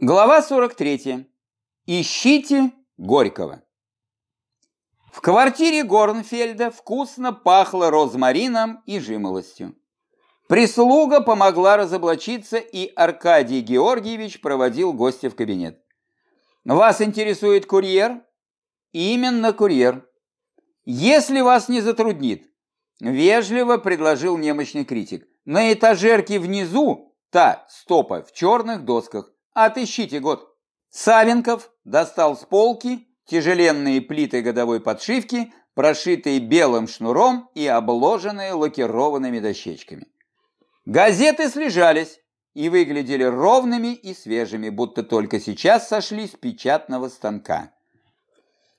Глава 43. Ищите Горького. В квартире Горнфельда вкусно пахло розмарином и жимолостью. Прислуга помогла разоблачиться, и Аркадий Георгиевич проводил гостя в кабинет. «Вас интересует курьер?» «Именно курьер. Если вас не затруднит», – вежливо предложил немощный критик. «На этажерке внизу та стопа в черных досках. Отыщите год. Савенков достал с полки тяжеленные плиты годовой подшивки, прошитые белым шнуром и обложенные лакированными дощечками. Газеты слежались и выглядели ровными и свежими, будто только сейчас сошли с печатного станка.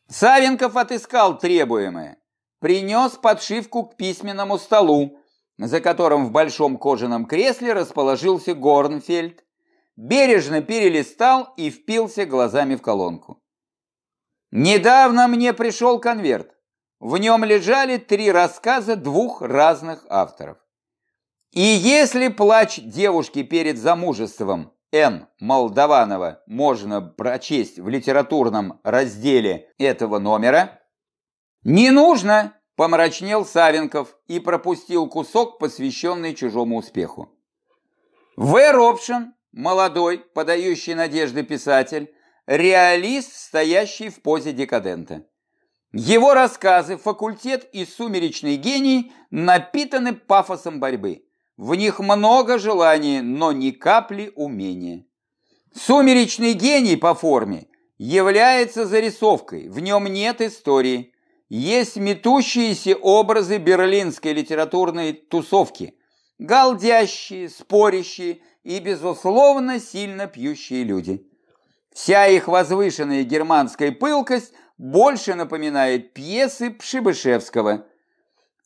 Савенков отыскал требуемое, принес подшивку к письменному столу, за которым в большом кожаном кресле расположился Горнфельд, бережно перелистал и впился глазами в колонку. Недавно мне пришел конверт. В нем лежали три рассказа двух разных авторов. И если плач девушки перед замужеством Н. Молдаванова можно прочесть в литературном разделе этого номера, не нужно, помрачнел Савенков и пропустил кусок, посвященный чужому успеху. В. Ропшин Молодой, подающий надежды писатель, реалист, стоящий в позе декадента. Его рассказы «Факультет» и «Сумеречный гений» напитаны пафосом борьбы. В них много желания, но ни капли умения. «Сумеречный гений» по форме является зарисовкой, в нем нет истории. Есть метущиеся образы берлинской литературной тусовки, галдящие, спорящие, и, безусловно, сильно пьющие люди. Вся их возвышенная германская пылкость больше напоминает пьесы Пшибышевского.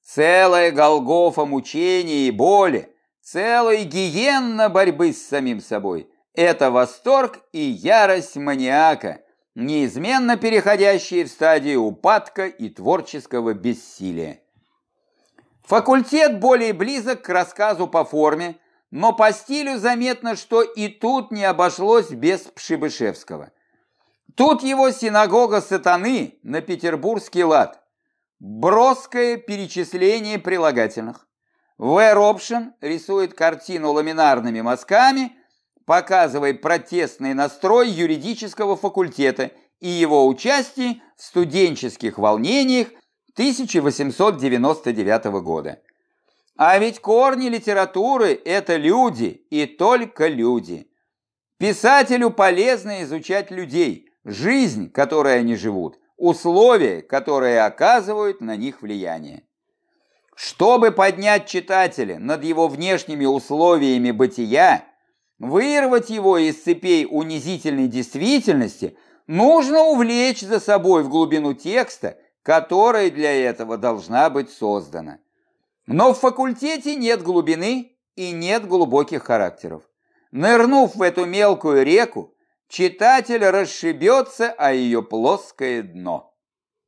Целая Голгофа мучения и боли, целая гиенна борьбы с самим собой. Это восторг и ярость маниака, неизменно переходящие в стадию упадка и творческого бессилия. Факультет более близок к рассказу по форме, но по стилю заметно, что и тут не обошлось без Пшибышевского. Тут его синагога сатаны на петербургский лад. Броское перечисление прилагательных. В. Ропшин рисует картину ламинарными мазками, показывая протестный настрой юридического факультета и его участие в студенческих волнениях 1899 года. А ведь корни литературы – это люди и только люди. Писателю полезно изучать людей, жизнь, которой они живут, условия, которые оказывают на них влияние. Чтобы поднять читателя над его внешними условиями бытия, вырвать его из цепей унизительной действительности, нужно увлечь за собой в глубину текста, которая для этого должна быть создана. Но в факультете нет глубины и нет глубоких характеров. Нырнув в эту мелкую реку, читатель расшибется о ее плоское дно.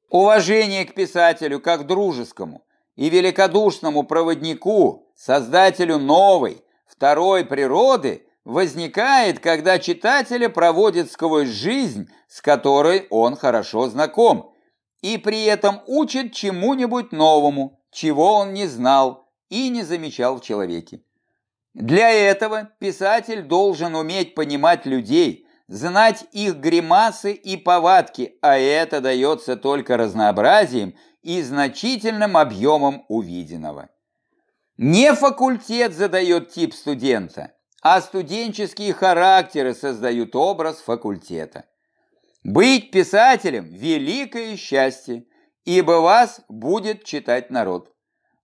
Уважение к писателю как дружескому и великодушному проводнику, создателю новой, второй природы, возникает, когда читателя проводит сквозь жизнь, с которой он хорошо знаком, и при этом учит чему-нибудь новому, чего он не знал и не замечал в человеке. Для этого писатель должен уметь понимать людей, знать их гримасы и повадки, а это дается только разнообразием и значительным объемом увиденного. Не факультет задает тип студента, а студенческие характеры создают образ факультета. Быть писателем – великое счастье – ибо вас будет читать народ.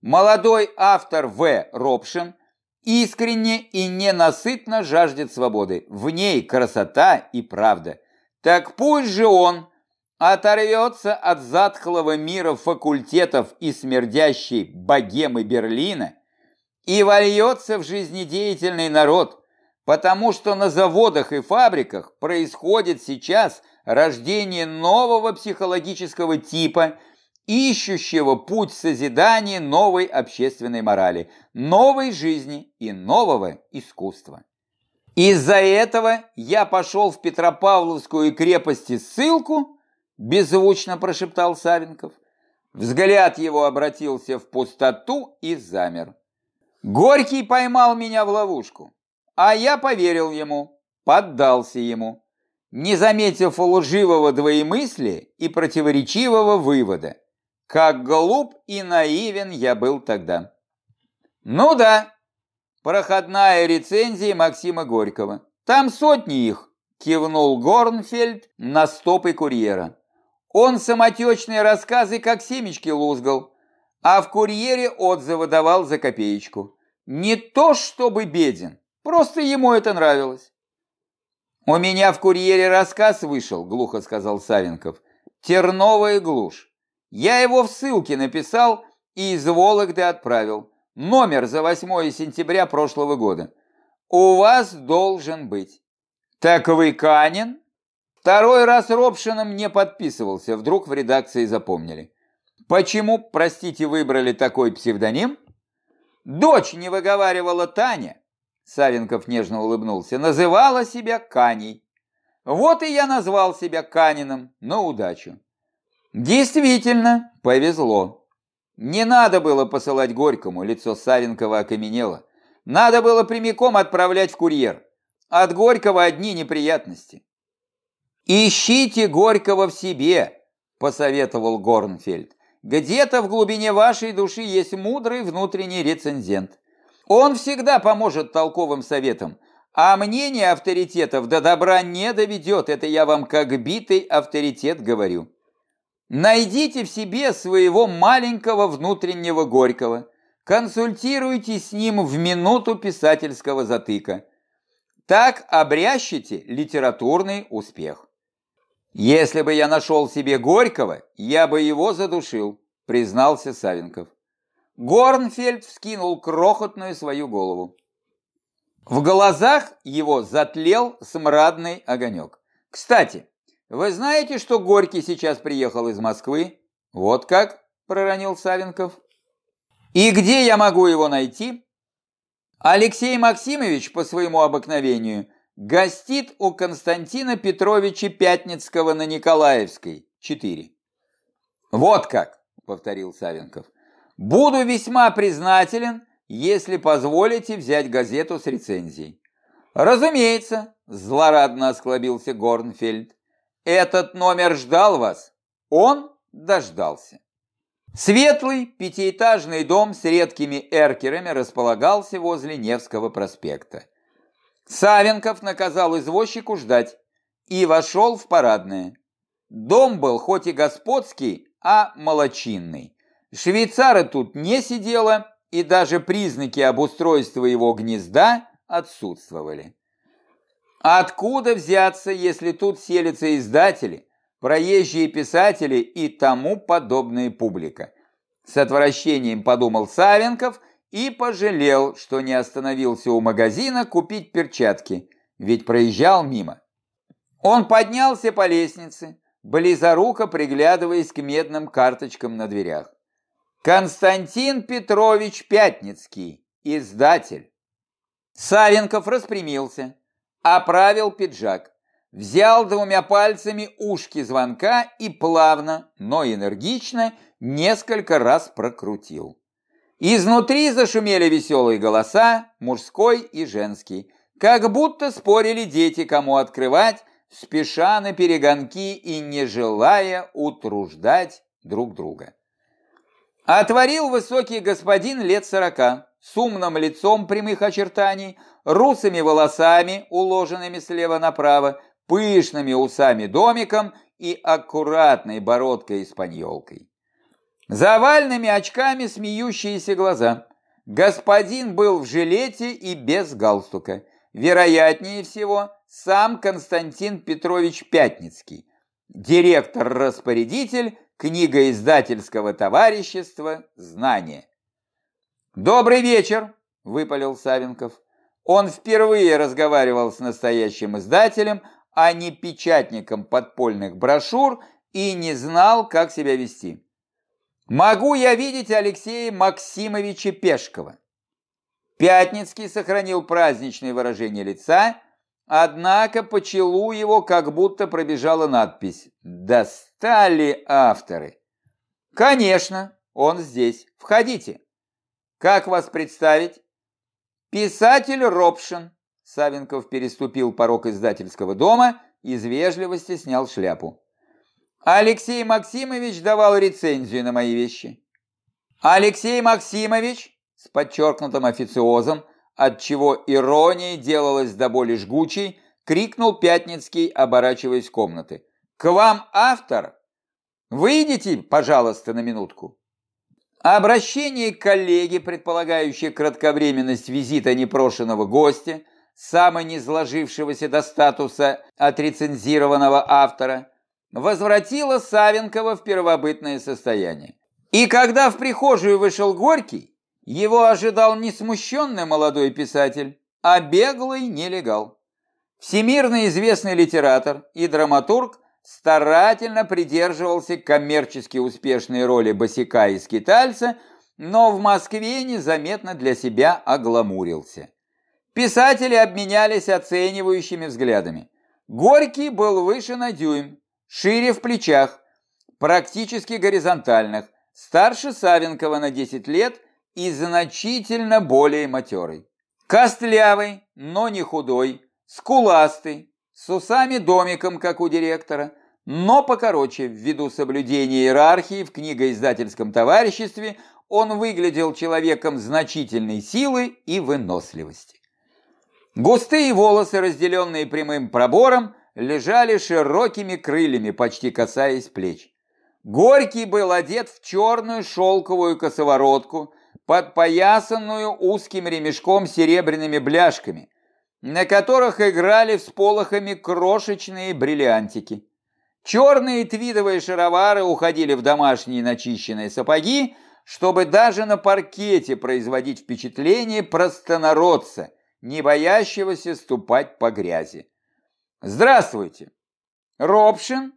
Молодой автор В. Ропшин искренне и ненасытно жаждет свободы. В ней красота и правда. Так пусть же он оторвется от затхлого мира факультетов и смердящей богемы Берлина и вольется в жизнедеятельный народ, потому что на заводах и фабриках происходит сейчас рождение нового психологического типа – ищущего путь созидания новой общественной морали, новой жизни и нового искусства. Из-за этого я пошел в Петропавловскую крепости ссылку, беззвучно прошептал Савенков. Взгляд его обратился в пустоту и замер. Горький поймал меня в ловушку, а я поверил ему, поддался ему, не заметив лживого двоемыслия и противоречивого вывода. Как глуп и наивен я был тогда. Ну да, проходная рецензия Максима Горького. Там сотни их, кивнул Горнфельд на стопы курьера. Он самотечные рассказы как семечки лузгал, а в курьере отзывы давал за копеечку. Не то чтобы беден, просто ему это нравилось. «У меня в курьере рассказ вышел», — глухо сказал Савенков. «Терновая глушь. Я его в ссылке написал и из Вологды отправил. Номер за 8 сентября прошлого года. У вас должен быть». «Так вы Канин?» Второй раз Робшином не подписывался, вдруг в редакции запомнили. Почему, простите, выбрали такой псевдоним? Дочь не выговаривала Таня, Савенков нежно улыбнулся, называла себя Каней. Вот и я назвал себя Каниным, на удачу. Действительно, повезло. Не надо было посылать Горькому, лицо Савенкова окаменело. Надо было прямиком отправлять в курьер. От Горького одни неприятности. «Ищите Горького в себе», – посоветовал Горнфельд. «Где-то в глубине вашей души есть мудрый внутренний рецензент. Он всегда поможет толковым советам, а мнение авторитетов до добра не доведет, это я вам как битый авторитет говорю. Найдите в себе своего маленького внутреннего Горького, консультируйте с ним в минуту писательского затыка. Так обрящите литературный успех. «Если бы я нашел себе Горького, я бы его задушил», признался Савенков. Горнфельд вскинул крохотную свою голову. В глазах его затлел смрадный огонек. «Кстати, вы знаете, что Горький сейчас приехал из Москвы?» «Вот как?» – проронил Савенков. «И где я могу его найти?» Алексей Максимович, по своему обыкновению, Гостит у Константина Петровича Пятницкого на Николаевской, 4. Вот как, повторил Савенков. Буду весьма признателен, если позволите взять газету с рецензией. Разумеется, злорадно осклобился Горнфельд. Этот номер ждал вас. Он дождался. Светлый пятиэтажный дом с редкими эркерами располагался возле Невского проспекта. Савенков наказал извозчику ждать и вошел в парадное. Дом был хоть и господский, а молочинный. Швейцара тут не сидела, и даже признаки обустройства его гнезда отсутствовали. Откуда взяться, если тут селятся издатели, проезжие писатели и тому подобная публика? С отвращением подумал Савенков – и пожалел, что не остановился у магазина купить перчатки, ведь проезжал мимо. Он поднялся по лестнице, близоруко приглядываясь к медным карточкам на дверях. Константин Петрович Пятницкий, издатель. Савенков распрямился, оправил пиджак, взял двумя пальцами ушки звонка и плавно, но энергично несколько раз прокрутил. Изнутри зашумели веселые голоса, мужской и женский, как будто спорили дети, кому открывать, спеша на перегонки и не желая утруждать друг друга. Отворил высокий господин лет сорока, с умным лицом прямых очертаний, русыми волосами, уложенными слева направо, пышными усами домиком и аккуратной бородкой-испаньолкой. За овальными очками смеющиеся глаза. Господин был в жилете и без галстука. Вероятнее всего, сам Константин Петрович Пятницкий, директор-распорядитель книгоиздательского товарищества «Знание». «Добрый вечер!» – выпалил Савенков. Он впервые разговаривал с настоящим издателем, а не печатником подпольных брошюр, и не знал, как себя вести. Могу я видеть Алексея Максимовича Пешкова? Пятницкий сохранил праздничное выражение лица, однако по челу его как будто пробежала надпись «Достали авторы». «Конечно, он здесь. Входите. Как вас представить?» «Писатель Робшин». Савенков переступил порог издательского дома, из вежливости снял шляпу. Алексей Максимович давал рецензию на мои вещи. Алексей Максимович с подчеркнутым официозом, отчего ирония делалась до боли жгучей, крикнул Пятницкий, оборачиваясь в комнаты. «К вам автор! Выйдите, пожалуйста, на минутку!» Обращение к коллеге, предполагающее кратковременность визита непрошенного гостя, самого не сложившегося до статуса отрецензированного автора, возвратило Савенкова в первобытное состояние. И когда в прихожую вышел Горький, его ожидал не смущенный молодой писатель, а беглый нелегал. Всемирно известный литератор и драматург старательно придерживался коммерчески успешной роли босика и скитальца, но в Москве незаметно для себя огламурился. Писатели обменялись оценивающими взглядами. Горький был выше на дюйм, шире в плечах, практически горизонтальных, старше Савенкова на 10 лет – и значительно более матерый. Костлявый, но не худой, скуластый, с усами-домиком, как у директора, но покороче, ввиду соблюдения иерархии в книгоиздательском товариществе, он выглядел человеком значительной силы и выносливости. Густые волосы, разделенные прямым пробором, лежали широкими крыльями, почти касаясь плеч. Горький был одет в черную шелковую косоворотку, подпоясанную узким ремешком серебряными бляшками, на которых играли всполохами крошечные бриллиантики. Черные твидовые шаровары уходили в домашние начищенные сапоги, чтобы даже на паркете производить впечатление простонародца, не боящегося ступать по грязи. «Здравствуйте!» «Робшин?»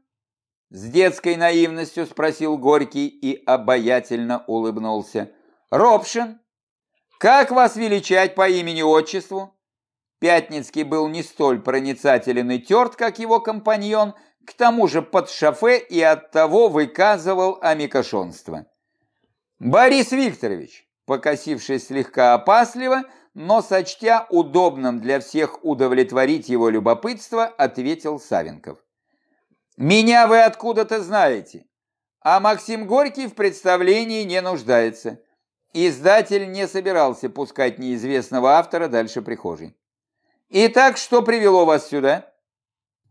С детской наивностью спросил Горький и обаятельно улыбнулся. Робшин, как вас величать по имени-отчеству? Пятницкий был не столь проницателен и терт, как его компаньон, к тому же под шофе и оттого выказывал амикошонство. Борис Викторович, покосившись слегка опасливо, но сочтя удобным для всех удовлетворить его любопытство, ответил Савенков. «Меня вы откуда-то знаете, а Максим Горький в представлении не нуждается. Издатель не собирался пускать неизвестного автора дальше прихожей. Итак, что привело вас сюда?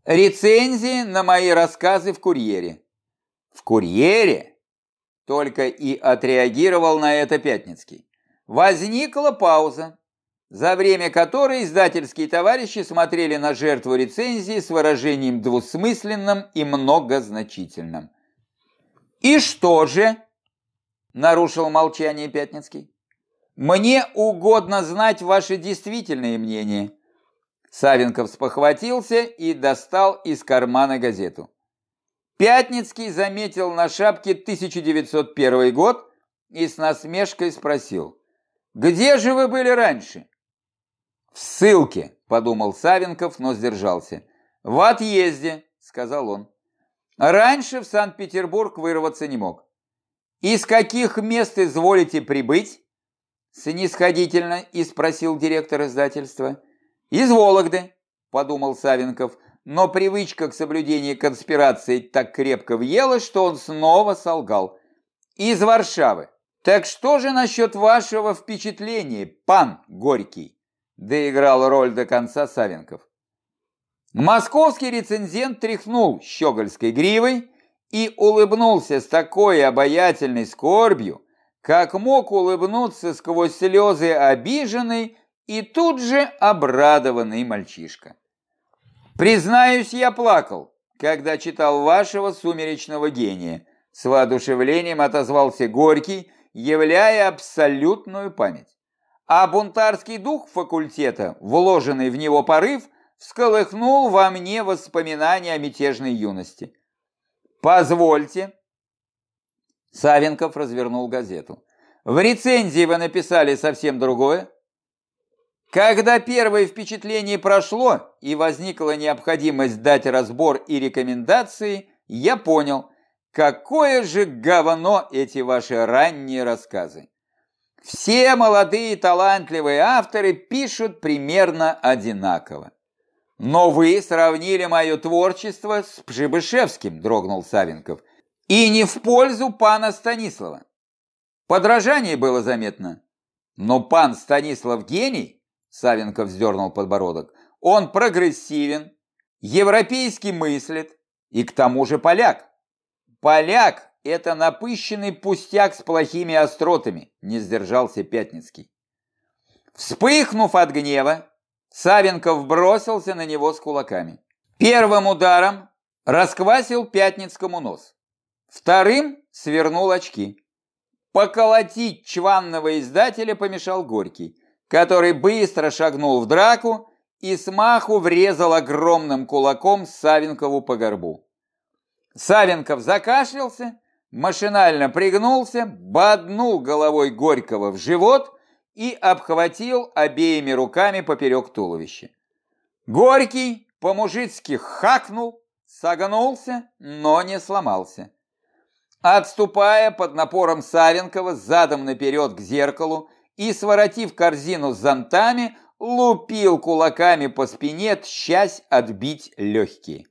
Рецензии на мои рассказы в «Курьере». В «Курьере»? Только и отреагировал на это Пятницкий. Возникла пауза, за время которой издательские товарищи смотрели на жертву рецензии с выражением двусмысленным и многозначительным. «И что же?» нарушил молчание Пятницкий. Мне угодно знать ваше действительное мнение. Савенков спохватился и достал из кармана газету. Пятницкий заметил на шапке 1901 год и с насмешкой спросил. «Где же вы были раньше?» «В ссылке», – подумал Савенков, но сдержался. «В отъезде», – сказал он. Раньше в Санкт-Петербург вырваться не мог. «Из каких мест изволите прибыть?» Снисходительно и спросил директор издательства. «Из Вологды», – подумал Савенков, но привычка к соблюдению конспирации так крепко въела, что он снова солгал. «Из Варшавы. Так что же насчет вашего впечатления, пан Горький?» Доиграл роль до конца Савенков. Московский рецензент тряхнул щегольской гривой, и улыбнулся с такой обаятельной скорбью, как мог улыбнуться сквозь слезы обиженный и тут же обрадованный мальчишка. «Признаюсь, я плакал, когда читал вашего сумеречного гения», с воодушевлением отозвался Горький, являя абсолютную память. А бунтарский дух факультета, вложенный в него порыв, всколыхнул во мне воспоминания о мятежной юности. Позвольте. Савенков развернул газету. В рецензии вы написали совсем другое. Когда первое впечатление прошло и возникла необходимость дать разбор и рекомендации, я понял, какое же говно эти ваши ранние рассказы. Все молодые талантливые авторы пишут примерно одинаково. Но вы сравнили мое творчество с Пшибышевским, дрогнул Савенков, и не в пользу пана Станислава. Подражание было заметно. Но пан Станислав гений, Савенков вздернул подбородок, он прогрессивен, европейски мыслит и к тому же поляк. Поляк – это напыщенный пустяк с плохими остротами, не сдержался Пятницкий. Вспыхнув от гнева, Савенков бросился на него с кулаками. Первым ударом расквасил Пятницкому нос. Вторым свернул очки. Поколотить чванного издателя помешал Горький, который быстро шагнул в драку и смаху врезал огромным кулаком Савенкову по горбу. Савенков закашлялся, машинально пригнулся, боднул головой Горького в живот и обхватил обеими руками поперек туловища. Горький по-мужицки хакнул, согнулся, но не сломался. Отступая под напором Савенкова задом наперед к зеркалу и, своротив корзину с зонтами, лупил кулаками по спине, тщась отбить легкие.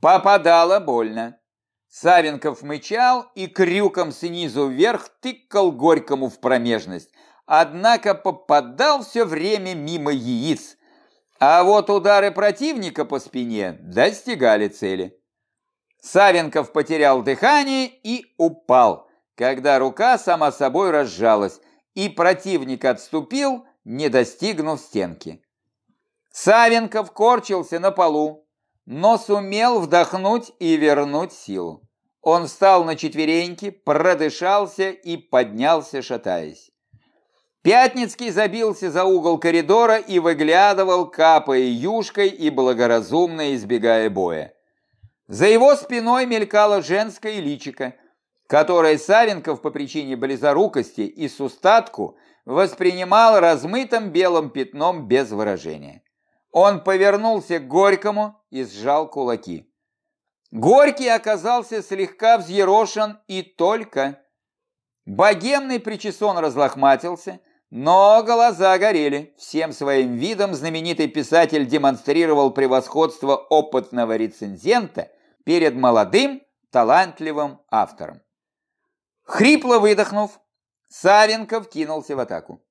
Попадало больно. Савенков мычал и крюком снизу вверх тыкал Горькому в промежность, однако попадал все время мимо яиц, а вот удары противника по спине достигали цели. Савенков потерял дыхание и упал, когда рука сама собой разжалась, и противник отступил, не достигнув стенки. Савенков корчился на полу, но сумел вдохнуть и вернуть силу. Он встал на четвереньки, продышался и поднялся, шатаясь. Пятницкий забился за угол коридора и выглядывал, капая юшкой и благоразумно избегая боя. За его спиной мелькало женское личико, которое Савенков по причине близорукости и сустатку воспринимал размытым белым пятном без выражения. Он повернулся к Горькому и сжал кулаки. Горький оказался слегка взъерошен и только. Богемный причесон разлохматился, но глаза горели. Всем своим видом знаменитый писатель демонстрировал превосходство опытного рецензента – перед молодым, талантливым автором. Хрипло выдохнув, Савенков кинулся в атаку.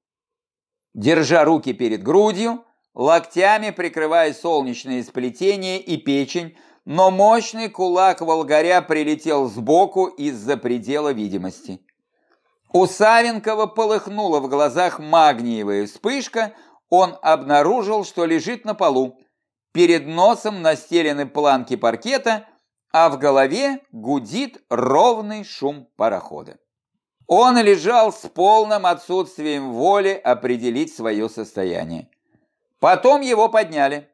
Держа руки перед грудью, локтями прикрывая солнечные сплетения и печень, но мощный кулак волгаря прилетел сбоку из-за предела видимости. У Савенкова полыхнула в глазах магниевая вспышка, он обнаружил, что лежит на полу. Перед носом настелены планки паркета, а в голове гудит ровный шум парохода. Он лежал с полным отсутствием воли определить свое состояние. Потом его подняли.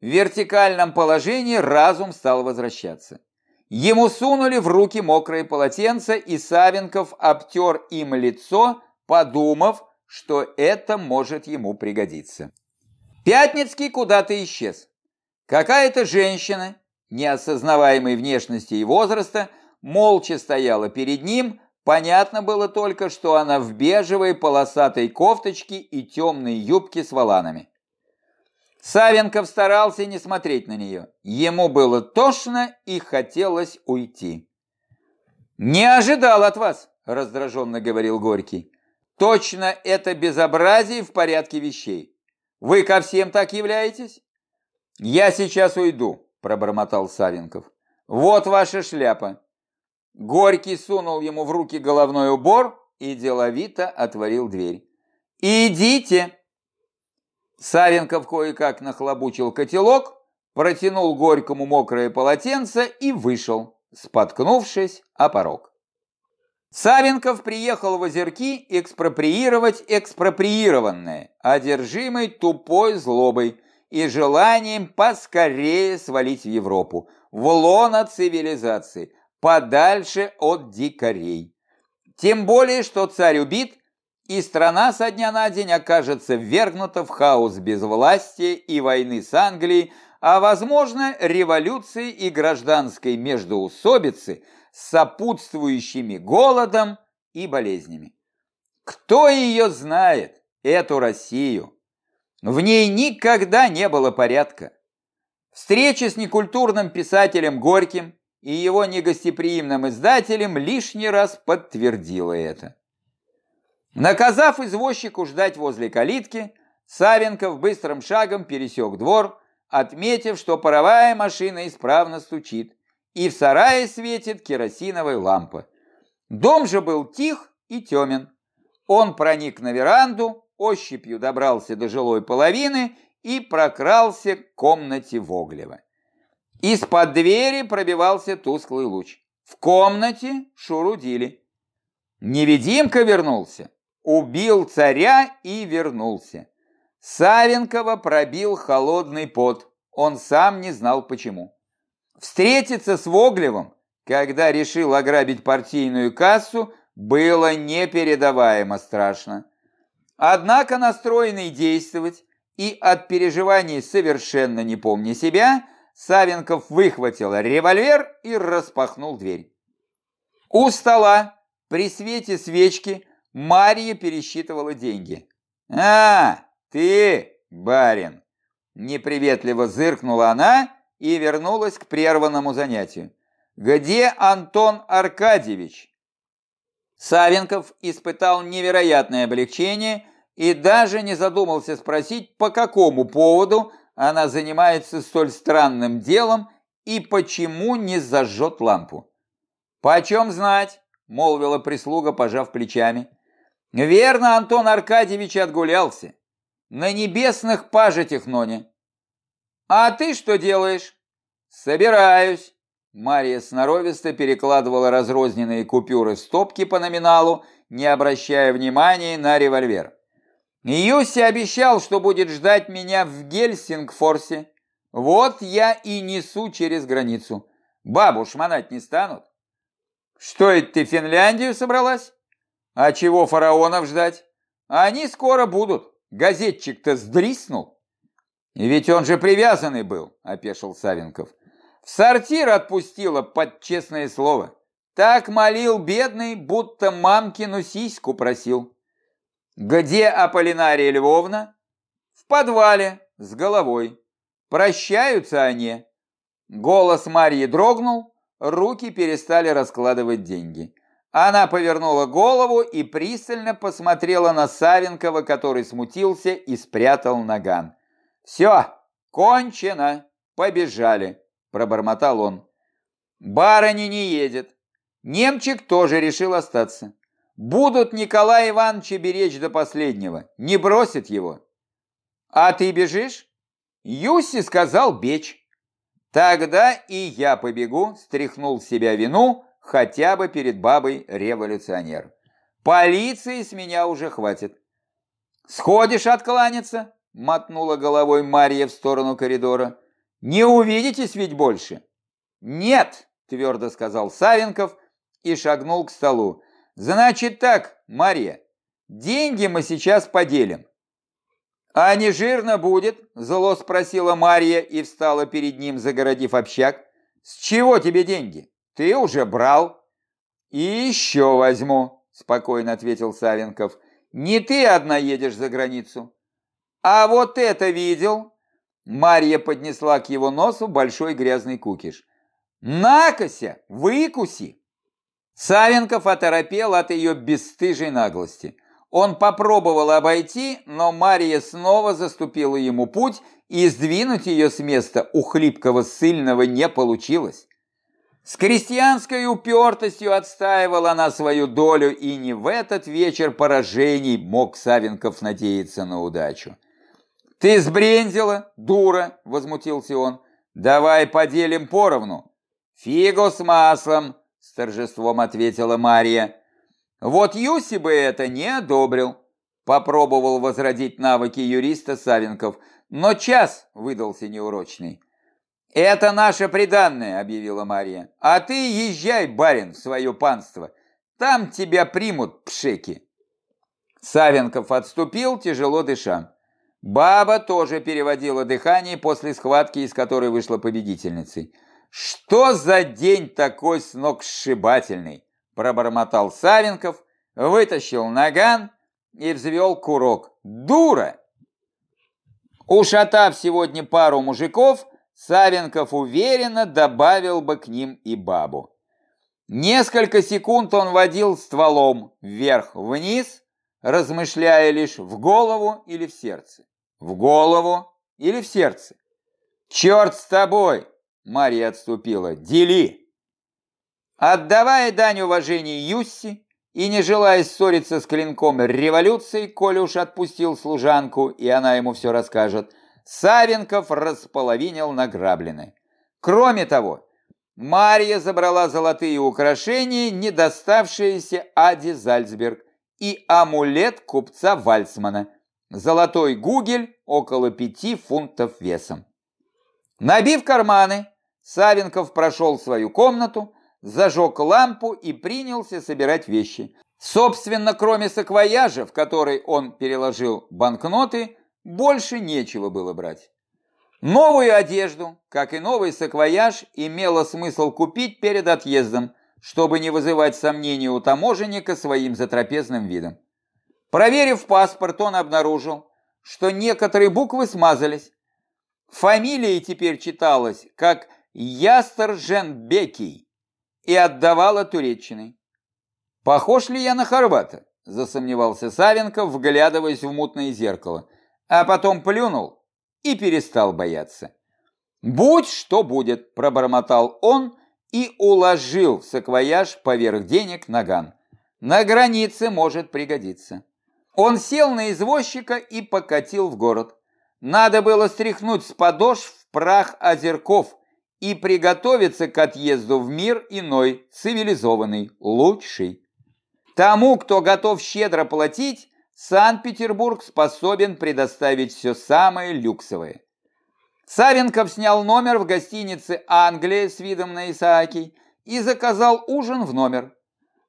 В вертикальном положении разум стал возвращаться. Ему сунули в руки мокрое полотенце, и Савенков обтер им лицо, подумав, что это может ему пригодиться. Пятницкий куда-то исчез. Какая-то женщина, неосознаваемой внешности и возраста, молча стояла перед ним, понятно было только, что она в бежевой полосатой кофточке и темной юбке с воланами. Савенков старался не смотреть на нее. Ему было тошно и хотелось уйти. «Не ожидал от вас», – раздраженно говорил Горький. «Точно это безобразие в порядке вещей. Вы ко всем так являетесь?» «Я сейчас уйду пробормотал Савенков. Вот ваша шляпа. Горький сунул ему в руки головной убор и деловито отворил дверь. «Идите!» Савенков кое-как нахлобучил котелок, протянул Горькому мокрое полотенце и вышел, споткнувшись о порог. Савенков приехал в Озерки экспроприировать экспроприированное, одержимый тупой злобой – и желанием поскорее свалить в Европу, в лоно цивилизации, подальше от дикарей. Тем более, что царь убит, и страна со дня на день окажется ввергнута в хаос безвластия и войны с Англией, а, возможно, революции и гражданской междоусобицы с сопутствующими голодом и болезнями. Кто ее знает, эту Россию? В ней никогда не было порядка. Встреча с некультурным писателем Горьким и его негостеприимным издателем лишний раз подтвердила это. Наказав извозчику ждать возле калитки, Савенков быстрым шагом пересек двор, отметив, что паровая машина исправно стучит, и в сарае светит керосиновая лампа. Дом же был тих и темен. Он проник на веранду, ощупью добрался до жилой половины и прокрался к комнате Воглева. Из-под двери пробивался тусклый луч. В комнате шурудили. Невидимка вернулся, убил царя и вернулся. Савенкова пробил холодный пот, он сам не знал почему. Встретиться с Воглевым, когда решил ограбить партийную кассу, было непередаваемо страшно. Однако настроенный действовать и от переживаний совершенно не помня себя, Савенков выхватил револьвер и распахнул дверь. У стола при свете свечки Марья пересчитывала деньги. «А, ты, барин!» Неприветливо зыркнула она и вернулась к прерванному занятию. «Где Антон Аркадьевич?» Савенков испытал невероятное облегчение и даже не задумался спросить, по какому поводу она занимается столь странным делом и почему не зажжет лампу. «Почем знать?» – молвила прислуга, пожав плечами. «Верно, Антон Аркадьевич отгулялся. На небесных пажитях, Ноне. А ты что делаешь?» «Собираюсь». Мария сноровисто перекладывала разрозненные купюры стопки по номиналу, не обращая внимания на револьвер. Юси обещал, что будет ждать меня в Гельсингфорсе. Вот я и несу через границу. Бабу шмонать не станут. Что это ты Финляндию собралась? А чего фараонов ждать? Они скоро будут. Газетчик-то сдриснул. Ведь он же привязанный был, опешил Савенков. В сортир отпустила под честное слово. Так молил бедный, будто мамкину сиську просил. «Где Аполлинария Львовна?» «В подвале, с головой. Прощаются они». Голос Марьи дрогнул, руки перестали раскладывать деньги. Она повернула голову и пристально посмотрела на Савенкова, который смутился и спрятал наган. «Все, кончено, побежали», – пробормотал он. «Барыня не едет. Немчик тоже решил остаться. Будут Николая Ивановича беречь до последнего, не бросят его. А ты бежишь? Юси сказал бечь. Тогда и я побегу, стряхнул с себя вину, хотя бы перед бабой революционер. Полиции с меня уже хватит. Сходишь откланяться? Мотнула головой Марья в сторону коридора. Не увидитесь ведь больше? Нет, твердо сказал Савенков и шагнул к столу. Значит так, Мария, деньги мы сейчас поделим. А не жирно будет? Зло спросила Мария и встала перед ним, загородив общак. С чего тебе деньги? Ты уже брал. И еще возьму, спокойно ответил Савенков. Не ты одна едешь за границу. А вот это видел? Мария поднесла к его носу большой грязный кукиш. Накося, выкуси. Савенков оторопел от ее бесстыжей наглости. Он попробовал обойти, но Мария снова заступила ему путь, и сдвинуть ее с места у хлипкого сильного не получилось. С крестьянской упертостью отстаивала она свою долю, и не в этот вечер поражений мог Савенков надеяться на удачу. «Ты сбрендила, дура!» – возмутился он. «Давай поделим поровну». «Фигу с маслом!» с торжеством ответила Мария. Вот Юси бы это не одобрил. Попробовал возродить навыки юриста Савенков, но час выдался неурочный. «Это наше приданное», — объявила Мария. «А ты езжай, барин, в свое панство. Там тебя примут пшеки». Савенков отступил, тяжело дыша. Баба тоже переводила дыхание после схватки, из которой вышла победительницей. «Что за день такой сногсшибательный?» – пробормотал Савенков, вытащил наган и взвел курок. «Дура!» Ушатав сегодня пару мужиков, Савенков уверенно добавил бы к ним и бабу. Несколько секунд он водил стволом вверх-вниз, размышляя лишь в голову или в сердце. В голову или в сердце. «Черт с тобой!» — Марья отступила. «Дели!» Отдавая дань уважения Юсси и не желая ссориться с клинком революции, Коля уж отпустил служанку, и она ему все расскажет, Савенков располовинил награбленное. Кроме того, Марья забрала золотые украшения, не доставшиеся Аде Зальцберг, и амулет купца Вальцмана. Золотой гугель около пяти фунтов весом. Набив карманы, Савенков прошел свою комнату, зажег лампу и принялся собирать вещи. Собственно, кроме саквояжа, в который он переложил банкноты, больше нечего было брать. Новую одежду, как и новый саквояж, имело смысл купить перед отъездом, чтобы не вызывать сомнений у таможенника своим затрапезным видом. Проверив паспорт, он обнаружил, что некоторые буквы смазались. Фамилия теперь читалась как Ястерженбекий и отдавала туреччиной. «Похож ли я на хорвата?» – засомневался Савенков, вглядываясь в мутное зеркало, а потом плюнул и перестал бояться. «Будь что будет», – пробормотал он и уложил в саквояж поверх денег наган. «На границе может пригодиться». Он сел на извозчика и покатил в город. Надо было стряхнуть с подошв прах озерков и приготовиться к отъезду в мир иной, цивилизованный, лучший. Тому, кто готов щедро платить, Санкт-Петербург способен предоставить все самое люксовое. Савенков снял номер в гостинице «Англия» с видом на Исаакий и заказал ужин в номер.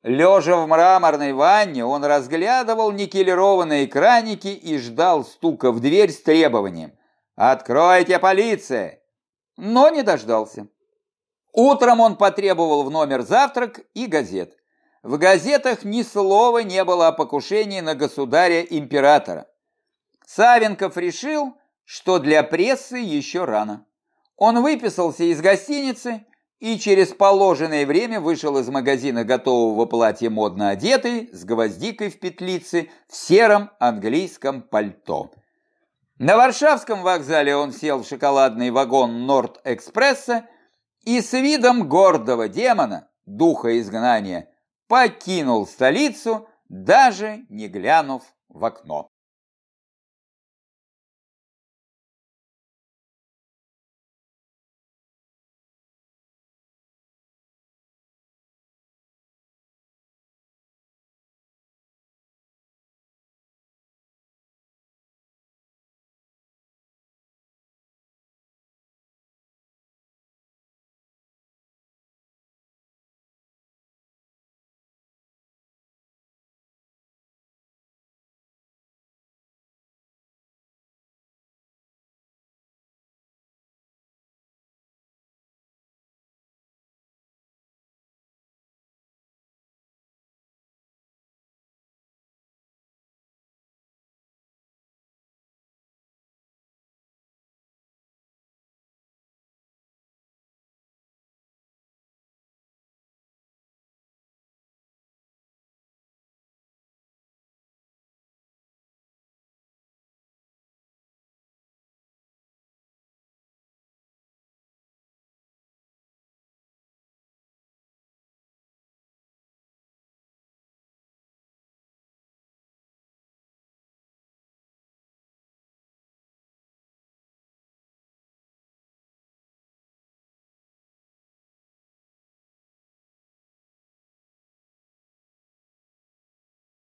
Лежа в мраморной ванне, он разглядывал никелированные краники и ждал стука в дверь с требованием «Откройте, полиция!» Но не дождался. Утром он потребовал в номер завтрак и газет. В газетах ни слова не было о покушении на государя-императора. Савенков решил, что для прессы еще рано. Он выписался из гостиницы и через положенное время вышел из магазина готового платья модно одетый, с гвоздикой в петлице, в сером английском пальто. На Варшавском вокзале он сел в шоколадный вагон Норд-экспресса и с видом гордого демона, духа изгнания, покинул столицу, даже не глянув в окно.